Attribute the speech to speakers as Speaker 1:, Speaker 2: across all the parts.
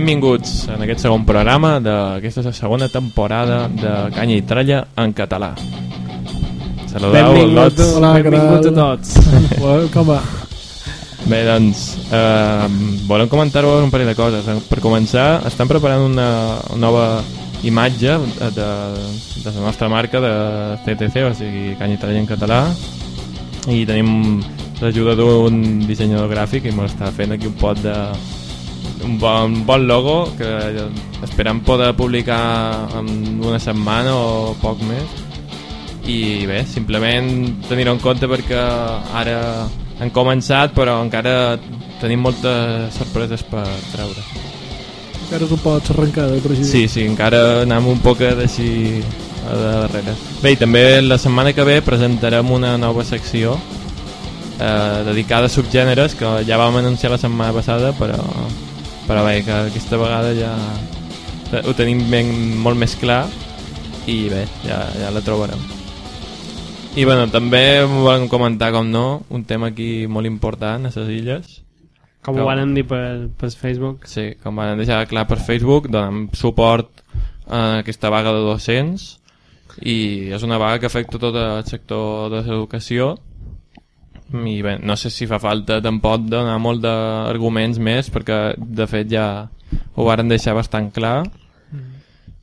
Speaker 1: Benvinguts en aquest segon programa d'aquesta segona temporada de Canya i Tralla en català. Saludeu,
Speaker 2: Benvinguts,
Speaker 1: lots.
Speaker 3: Hola,
Speaker 2: benvinguts a tots.
Speaker 3: Well, com va?
Speaker 1: Bé, doncs, eh, volem comentar-vos un parell de coses. Per començar, estem preparant una nova imatge de, de, de la nostra marca de CTC, o sigui, Canya i Tralla en català, i tenim l'ajuda d'un dissenyador gràfic i m'està fent aquí un pot de un bon, un bon logo que esperem poder publicar en una setmana o poc més i bé, simplement tenir-ho en compte perquè ara han començat però encara tenim moltes sorpreses per treure
Speaker 3: Encara un poc arrencada, per així dir.
Speaker 1: Sí, sí, encara anem un poc d'així a de darrere. Bé, i també la setmana que ve presentarem una nova secció eh, dedicada a subgèneres que ja vam anunciar la setmana passada, però, però bé, que aquesta vegada ja ho tenim ben, molt més clar i bé, ja, ja la trobarem. I bueno, també volem comentar, com no, un tema aquí molt important a les illes,
Speaker 2: Com
Speaker 1: Com?
Speaker 2: ho van dir per, per Facebook.
Speaker 1: Sí, com van deixar clar per Facebook, donem suport a aquesta vaga de docents i és una vaga que afecta tot el sector de l'educació i bé, no sé si fa falta tampoc donar molt d'arguments més perquè de fet ja ho varen deixar bastant clar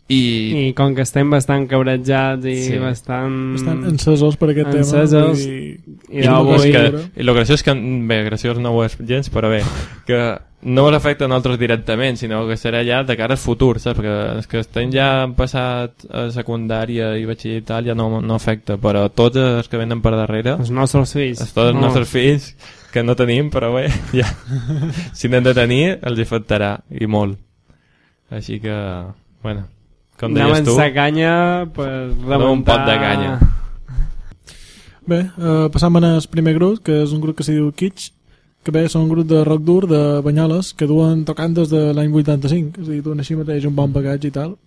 Speaker 1: i,
Speaker 2: I com que estem bastant cabrejats i
Speaker 1: Sí.
Speaker 2: bastant...
Speaker 3: Estan encesos per aquest
Speaker 2: Encesos.
Speaker 3: tema. I...
Speaker 2: I
Speaker 1: i,
Speaker 2: avui...
Speaker 1: és que, i lo graciós que bé, graciós no ho és gens però bé, que no us afecta a nosaltres directament, sinó que serà ja de cara al futur, saps? Perquè els que estem ja han passat a secundària i batxiller i tal ja no, no afecta, però tots els que venen per darrere,
Speaker 2: Els nostres fills.
Speaker 1: els, tots els
Speaker 2: No.
Speaker 1: nostres fills que no tenim, però bé, ja si n'hem de tenir, els afectarà i molt. Així que, bueno, com
Speaker 2: Anem
Speaker 1: deies tu,
Speaker 2: a canya per rebentar...
Speaker 1: un pot de canya.
Speaker 3: Bé, eh, passam al primer grup, que és un grup que s'hi diu Kitsch, que bé, són un grup de rock dur de Banyoles que duen tocant des de l'any 85, és a dir, duen així mateix un bon bagatge i tal.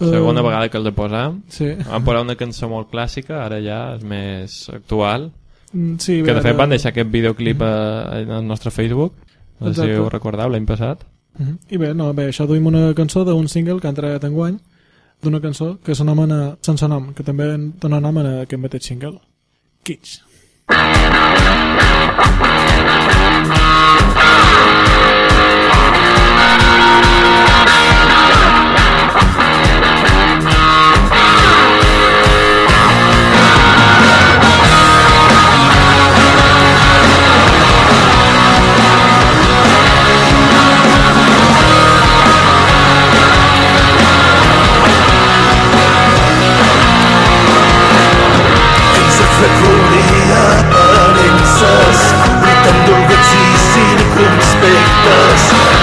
Speaker 1: segona
Speaker 3: Eh,
Speaker 1: vegada que els he posat,
Speaker 3: Sí,
Speaker 1: Van posar una cançó molt clàssica, ara ja és més actual.
Speaker 3: Mm, sí
Speaker 1: Que de
Speaker 3: bé,
Speaker 1: fet van deixar aquest videoclip a, al nostre Facebook. No sé si ho recordeu l'any passat.
Speaker 3: Mhm. I bé, no, bé, això duim una cançó d'un single que ha entrat enguany, d'una cançó que s'anomena Sense nom, que també dona nom a aquest mateix single.
Speaker 4: Fins a fer corria per insa
Speaker 5: efectes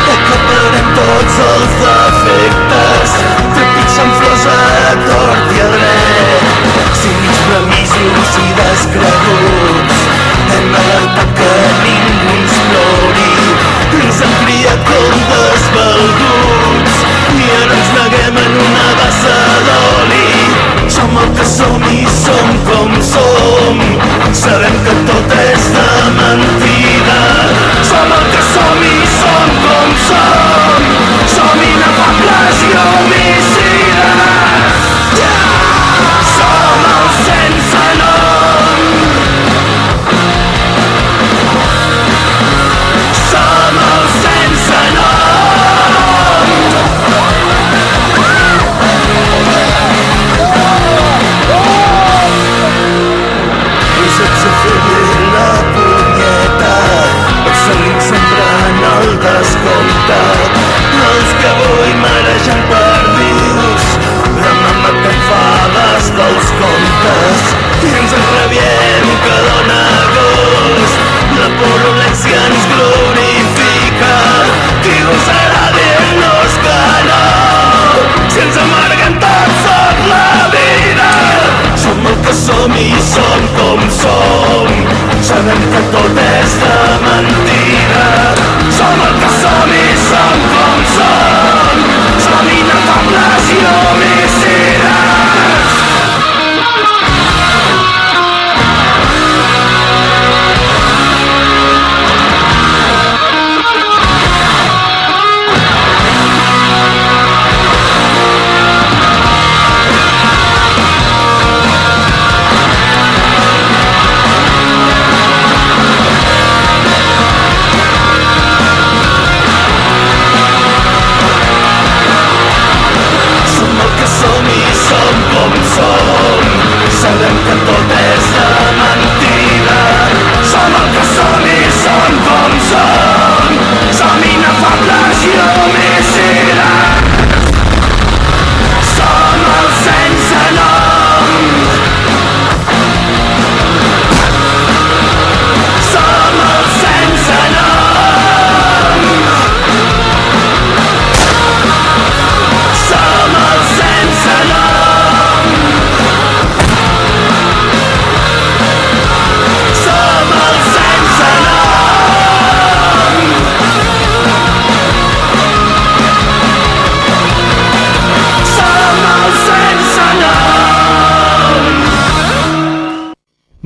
Speaker 5: Acabarem tots els defectes trepitjant flors a tort i a dret si mig premisos i descreguts hem alertat que ningú ens plori ens hem criat com desvalguts i ara ens neguem en una bassa d'oli som el que som i som com som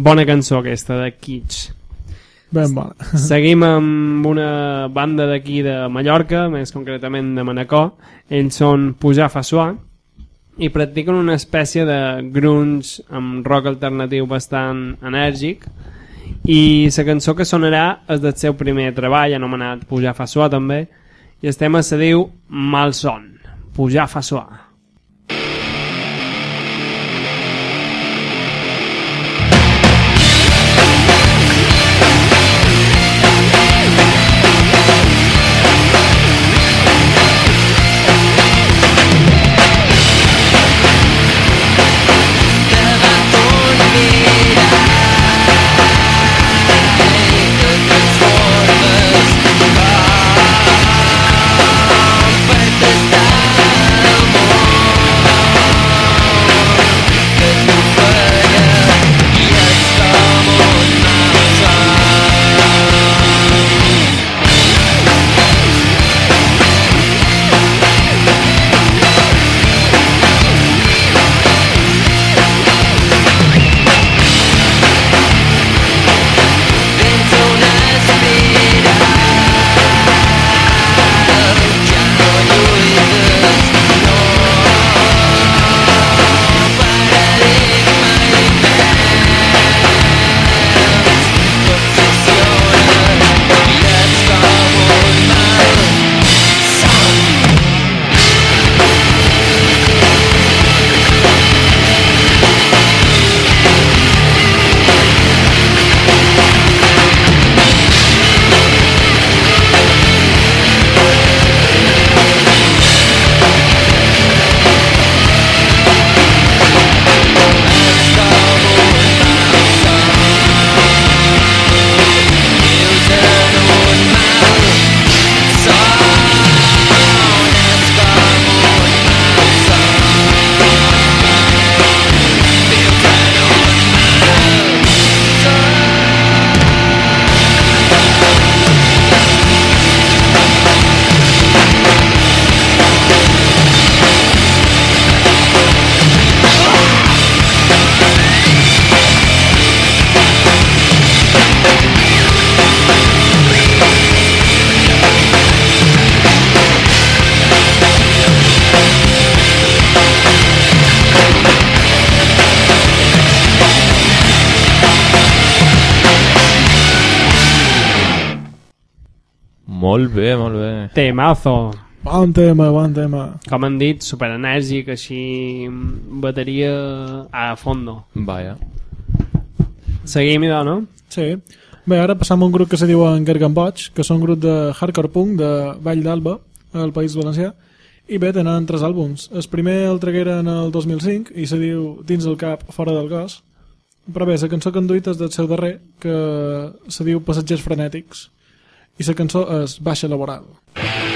Speaker 2: bona cançó aquesta de Kitsch.
Speaker 3: Ben bona.
Speaker 2: Seguim amb una banda d'aquí de Mallorca, més concretament de Manacor. Ells són Pujar fa suar i practiquen una espècie de grunge amb rock alternatiu bastant enèrgic i la cançó que sonarà és del seu primer treball anomenat Pujar fa suar també i el tema se diu Malson. Pujar fa suar.
Speaker 1: Molt bé, molt bé.
Speaker 2: Temazo.
Speaker 3: Bon tema, bon tema.
Speaker 2: Com han dit, superenèrgic, així, bateria a fondo.
Speaker 1: Vaja.
Speaker 2: Seguim, idò, no?
Speaker 3: Sí. Bé, ara passam a un grup que se diu en Gargamboig, que són un grup de hardcore punk de Vall d'Alba, al País Valencià, i bé, tenen tres àlbums. El primer el tragueren el 2005 i se diu Dins el cap, fora del gos. Però bé, la cançó que han duit és del seu darrer, que se diu Passatgers frenètics. I la cançó és Baixa laboral.
Speaker 4: Una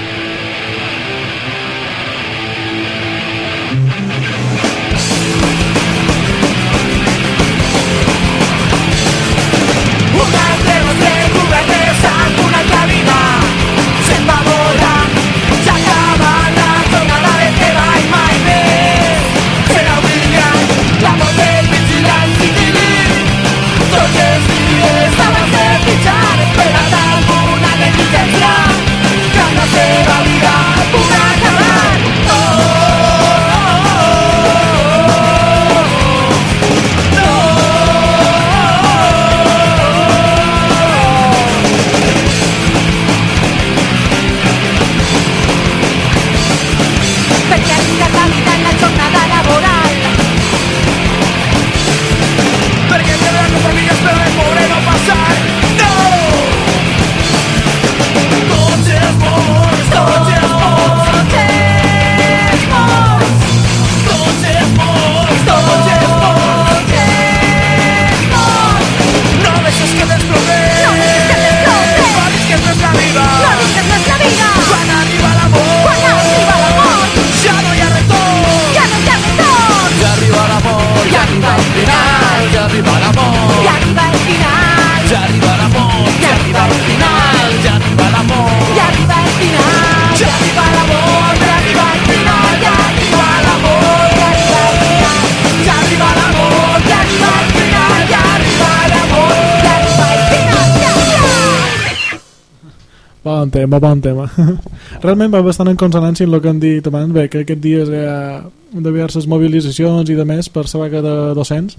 Speaker 3: Bon tema, bon tema. Realment va bastant en consonància amb el que han dit abans, bé, que aquests dies hi ha diverses mobilitzacions i de més per la vaga de docents.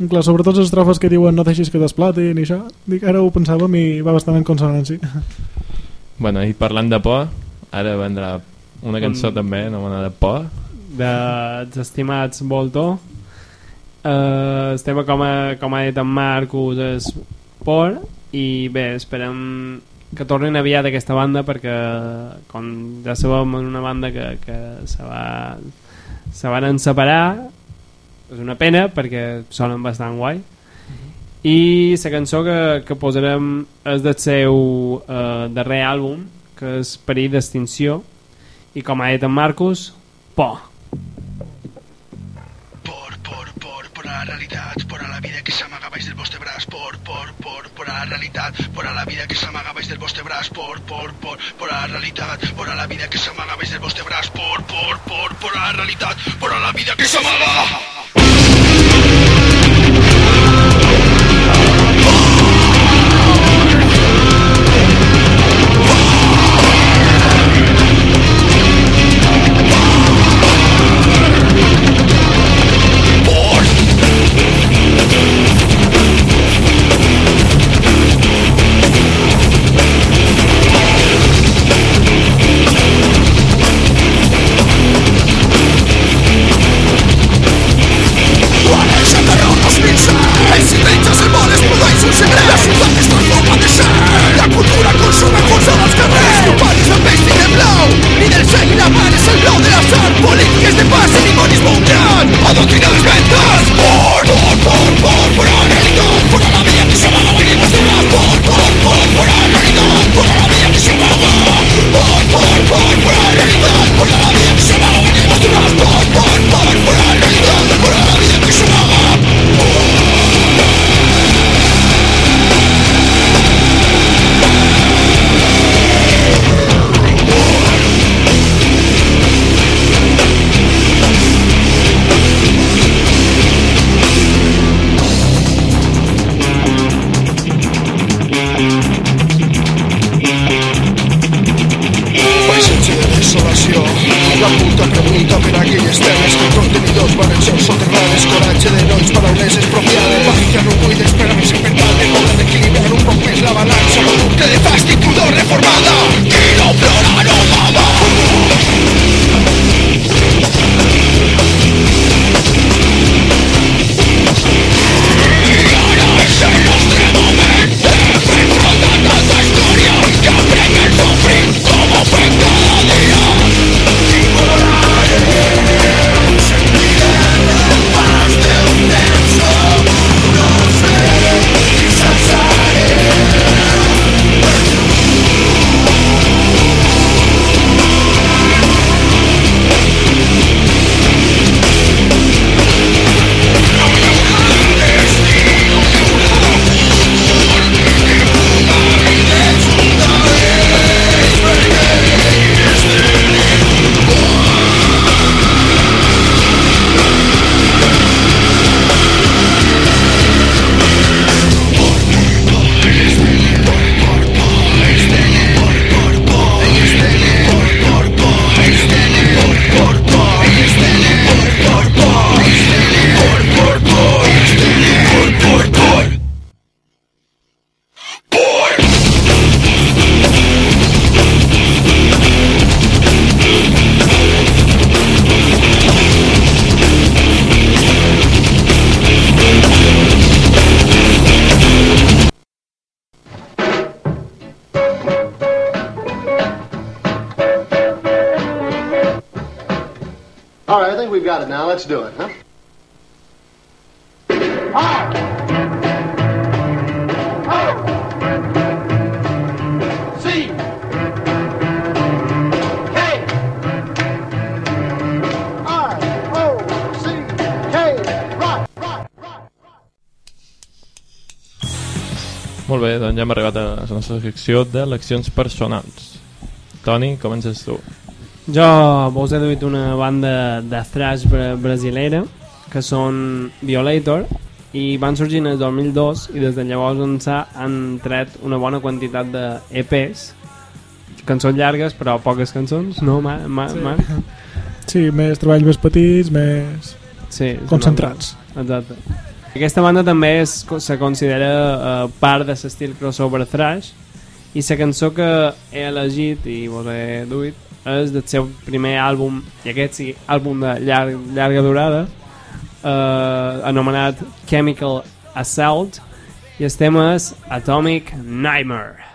Speaker 3: Clar, sobretot les estrofes que diuen no deixis que desplatin i això, dic, ara ho pensàvem i va bastant en consonància.
Speaker 1: Bueno, i parlant de por, ara vendrà una cançó
Speaker 2: Mm.
Speaker 1: també, anomenada Por.
Speaker 2: dels estimats Volto eh, el tema com, a, com ha dit en Marcus és por i bé, esperem que tornin aviat aquesta banda perquè com ja sabem és una banda que, que se, va, se van separar és una pena perquè sonen bastant guai. I la cançó que, que posarem és del seu eh, darrer àlbum que és Perill d'extinció i com ha dit en Marcus Por,
Speaker 6: por, a la realitat, por a la vida que s'amaga baix del vostre braç, por, por, por, por a la realitat, por a la vida que s'amaga baix del vostre braç, por, por, por, por a la realitat, por a la vida que s'amaga baix del vostre braç, por, por, por, por a la realitat, por a la vida que s'amaga.
Speaker 7: Got it now. Let's do it, huh?
Speaker 4: C K
Speaker 7: R O C K. Rock, rock, rock.
Speaker 1: Molt bé, doncs ja hem arribat a la nostra secció d'eleccions personals. Toni, comences tu.
Speaker 2: Jo vos he duit una banda de thrash bra brasilera que són Violator i van sorgir en el 2002 i des de llavors ençà han tret una bona quantitat de EPs
Speaker 8: cançons llargues però poques cançons, no, ma, ma,
Speaker 3: Sí.
Speaker 8: ma?
Speaker 3: Sí, més treballs més petits, més
Speaker 8: Sí,
Speaker 3: concentrats.
Speaker 8: Exacte. Aquesta banda també és, se considera uh, part de l'estil crossover thrash i la cançó que he elegit i vos he duit és del seu primer àlbum i aquest sí, àlbum de llarg, llarga durada uh, anomenat Chemical Assault i el tema és Atomic Nightmare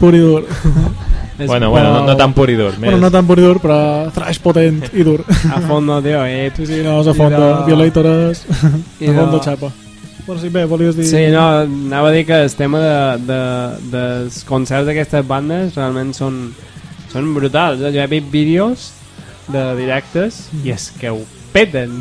Speaker 3: pur i dur.
Speaker 1: Bueno, bueno, no, no tan pur i dur. Més.
Speaker 3: Bueno, no tan pur i dur, però thrash potent i dur.
Speaker 8: a fondo de oíd
Speaker 3: Sí, sí, no, a és
Speaker 8: I
Speaker 3: a
Speaker 8: de
Speaker 3: xapa. Bueno, sí, bé, volies dir...
Speaker 8: Sí, no, anava a dir que el tema de, de, dels concerts d'aquestes bandes realment són, són brutals. eh? Jo he vist vídeos de directes i és que ho peten.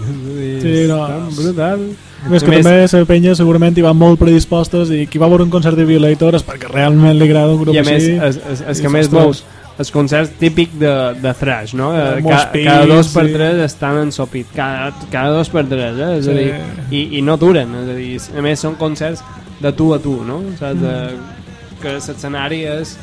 Speaker 3: Sí, no, és-
Speaker 8: brutal.
Speaker 3: Més que
Speaker 8: A
Speaker 3: també la penya segurament hi van molt predispostes i qui va veure un concert de Violator és perquè realment li agrada un grup
Speaker 8: I a més,
Speaker 3: així.
Speaker 8: és, és, és que a més veus els concerts típic de, de thrash, no?
Speaker 3: De
Speaker 8: Eh, ca, cada dos per
Speaker 3: sí.
Speaker 8: tres estan ensopit, cada, cada dos per tres, eh? És a
Speaker 3: Sí.
Speaker 8: dir, i, i no duren, és a dir, a més són concerts de tu a tu, no? Saps? De, que l'escenari és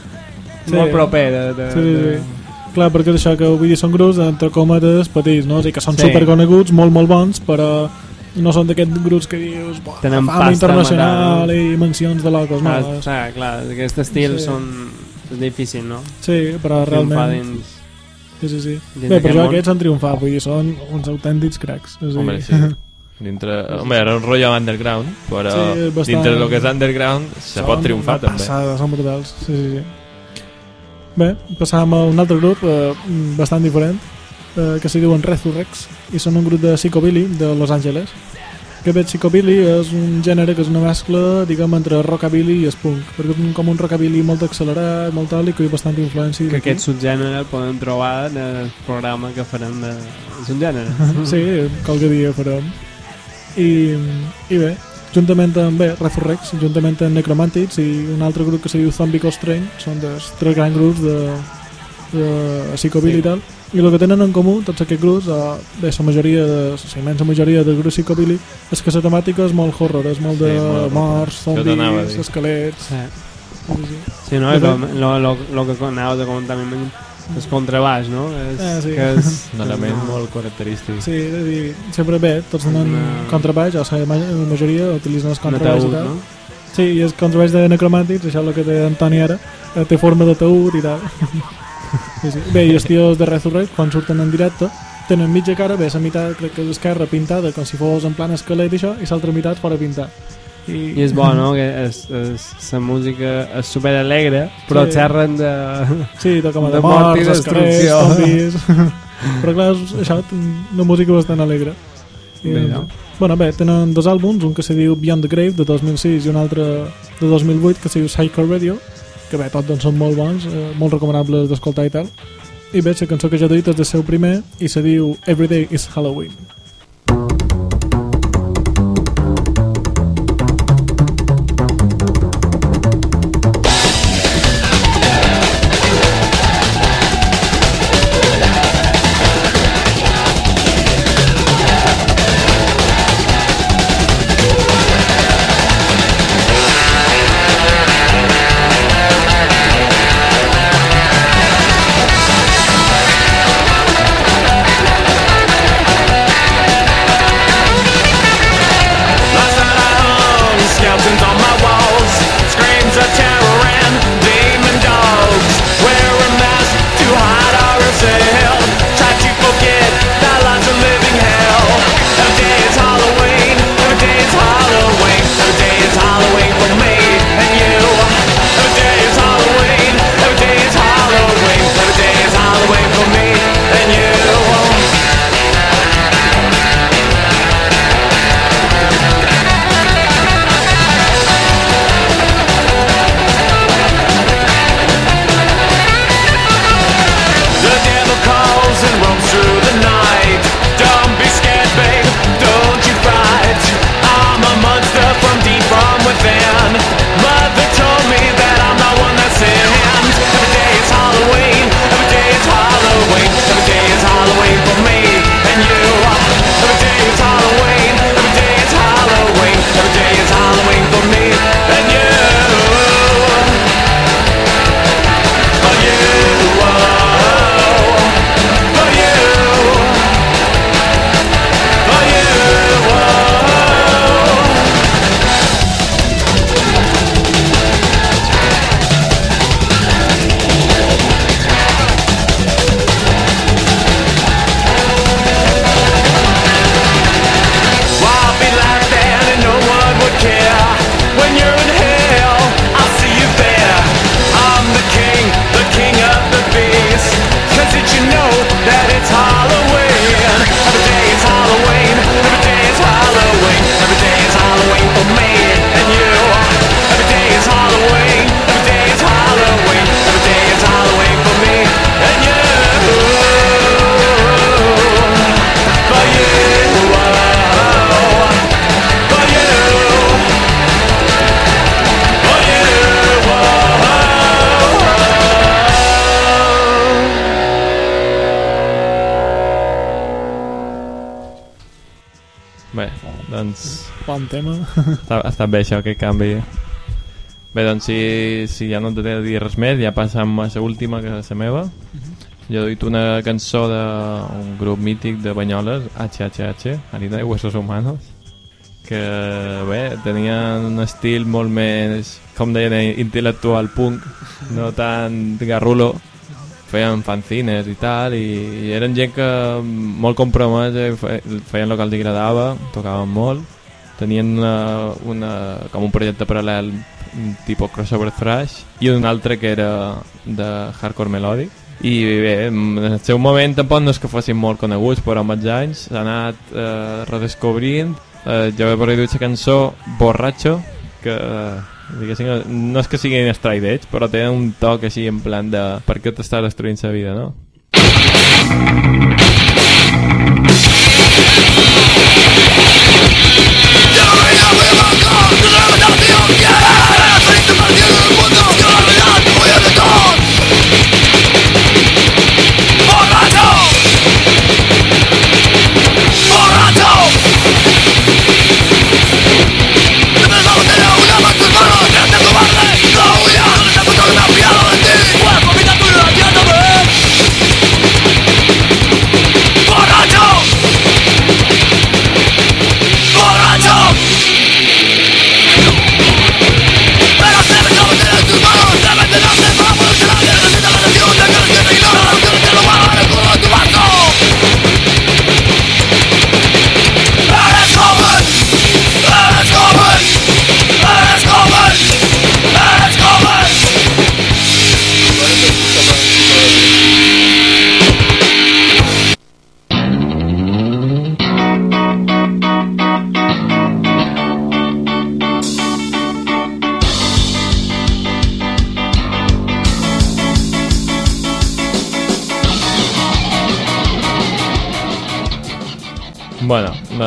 Speaker 3: Sí.
Speaker 8: molt proper de, de,
Speaker 3: Sí,
Speaker 8: de,
Speaker 3: sí. Clar, perquè és això que vull dir són grups entre cometes petits, no? O sigui, que són
Speaker 8: sí.
Speaker 3: superconeguts, molt, molt bons, però no són d'aquests grups que dius "Buah,
Speaker 2: Tenen
Speaker 3: fama
Speaker 2: pasta,
Speaker 3: internacional
Speaker 2: matar".
Speaker 3: i mencions de locos, no?
Speaker 2: Ah, clar, clar, aquest estil
Speaker 3: Sí.
Speaker 2: són... és difícil, no?
Speaker 3: Sí, però realment...
Speaker 2: dins...
Speaker 3: Sí, sí, sí.
Speaker 2: dins
Speaker 3: Bé, per
Speaker 2: d'aquest
Speaker 3: això
Speaker 2: món.
Speaker 3: aquests han triomfat, vull dir, són uns autèntics cracs. És a dir,
Speaker 1: Hombre, sí. Dintre, home, era un rotllo underground, però
Speaker 3: Sí, bastant-
Speaker 1: dintre del que és underground se pot triomfar també.
Speaker 3: Passada, són brutals. Sí, sí, sí. Bé, passàvem a un altre grup eh, bastant diferent eh, que se diuen Resurrex i són un grup de psychobilly de Los Angeles que bé, psychobilly és un gènere que és una mescla diguem entre rockabilly i spunk perquè és un- com un rockabilly molt accelerat molt àlic i bastant influència
Speaker 2: Que aquest subgènere el podem trobar en el programa que farem de... És un gènere.
Speaker 3: Sí, qualque dia farem. I, i bé, juntament amb bé, Resurrex, juntament amb Necromantics i un altre grup que se diu Zombie Constraint, són dels tres grans grups de, de Psychobilly
Speaker 2: Sí.
Speaker 3: i tal. I el que tenen en comú tots aquests grups, eh, bé, la majoria de, la immensa majoria de grups Psychobilly, és que la temàtica és molt horror, és molt de
Speaker 1: Sí, molt-
Speaker 3: morts, zombis,
Speaker 1: dir.
Speaker 3: esquelets...
Speaker 2: Sí.
Speaker 3: Sí, sí.
Speaker 2: Sí, no?
Speaker 3: De
Speaker 2: És lo, lo, lo, lo que anaves a comentar és contrabaix, no? És,
Speaker 3: Ah, sí.
Speaker 2: que és,
Speaker 1: Un element molt característic.
Speaker 3: Sí, és a dir, sempre bé, tots tenen
Speaker 2: Una-
Speaker 3: contrabaix, o sigui, la ma- majoria utilitzen els contrabaix i tal.
Speaker 2: no?
Speaker 3: Sí, i és contrabaix de necromàtics, això és el que té Antoni ara, eh, té forma de taüt i tal. sí, sí. Bé, i els tios de Resurrect, quan surten en directe, tenen mitja cara, bé, la meitat crec que és esquerra pintada com si fos en plan esquelet i això, i l'altra meitat fora pintat. I,
Speaker 2: I és bo, no? Que és, és, la música és super alegre, però
Speaker 3: Sí.
Speaker 2: xerren de...
Speaker 3: Sí, de com de,
Speaker 2: De mort i destrucció.
Speaker 3: Però clar, és, això, una música bastant alegre. I,
Speaker 2: Bé, no?
Speaker 3: Bueno, bé, tenen dos àlbums, un que se diu Beyond the Grave, de 2006, i un altre de 2008, que se diu Psycho Radio, que bé, tots doncs, són molt bons, eh, molt recomanables d'escoltar i tal. I bé, la cançó que ja he dit és del seu primer, i se diu Everyday is Halloween.
Speaker 1: Doncs
Speaker 3: Bon tema.
Speaker 1: està, estat bé això, aquest canvi. Bé, doncs si, si ja no t'he de dir res més, ja passam a la última, que és la meva. Jo he dit una cançó d'un grup mític de Banyoles, HHH, Harina de Huesos Humanos. que bé, tenien un estil molt més, com deien, intel·lectual punk, no tan garrulo. Feien fanzines i tal, i, i eren gent que molt compromesa, feien el que els agradava, tocaven molt. Tenien una, una, com un projecte paral·lel tipus crossover thrash i un altre que era de hardcore melòdic i bé, en el seu moment tampoc no és que fossin molt coneguts però amb els anys s'ha anat eh, redescobrint eh, jo he perdut la cançó Borratxo que eh, no és que siguin straight edge però tenen un toc així en plan de per què t'està destruint la vida no? Bueno,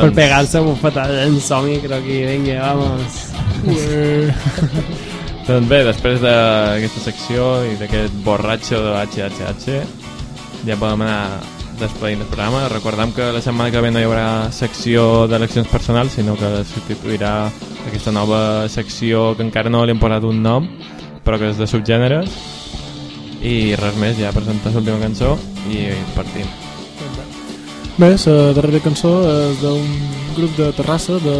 Speaker 1: doncs,
Speaker 2: Per pegar-se bufetada en somi, creo que venga, vamos.
Speaker 1: Doncs bé, després d'aquesta secció i d'aquest borratxo de HHH ja podem anar despedint el programa. Recordem que la setmana que ve no hi haurà secció d'eleccions personals, sinó que substituirà aquesta nova secció que encara no li hem posat un nom, però que és de subgèneres. I res més, ja presentar l'última cançó i partim.
Speaker 3: Bé, la darrera cançó és d'un grup de Terrassa de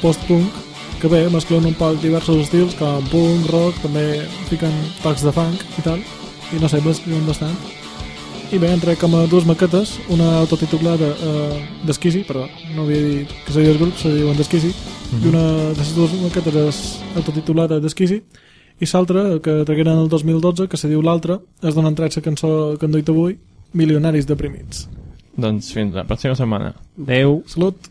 Speaker 3: post-punk que bé, mesclen un poc diversos estils com punk, rock, també fiquen tocs de funk i tal i no sé, mesclen bastant. I bé, entre com a dues maquetes una autotitulada uh, d'Esquisi perdó, no havia dit que seria el grup se diuen d'Esquisi i una de les dues maquetes és autotitulada d'Esquisi i l'altra, que tragueren el 2012 que se diu l'altra, és d'on tret la cançó que han duit avui, Milionaris deprimits
Speaker 1: Doncs fins la pròxima setmana.
Speaker 2: Adeu.
Speaker 3: Salut!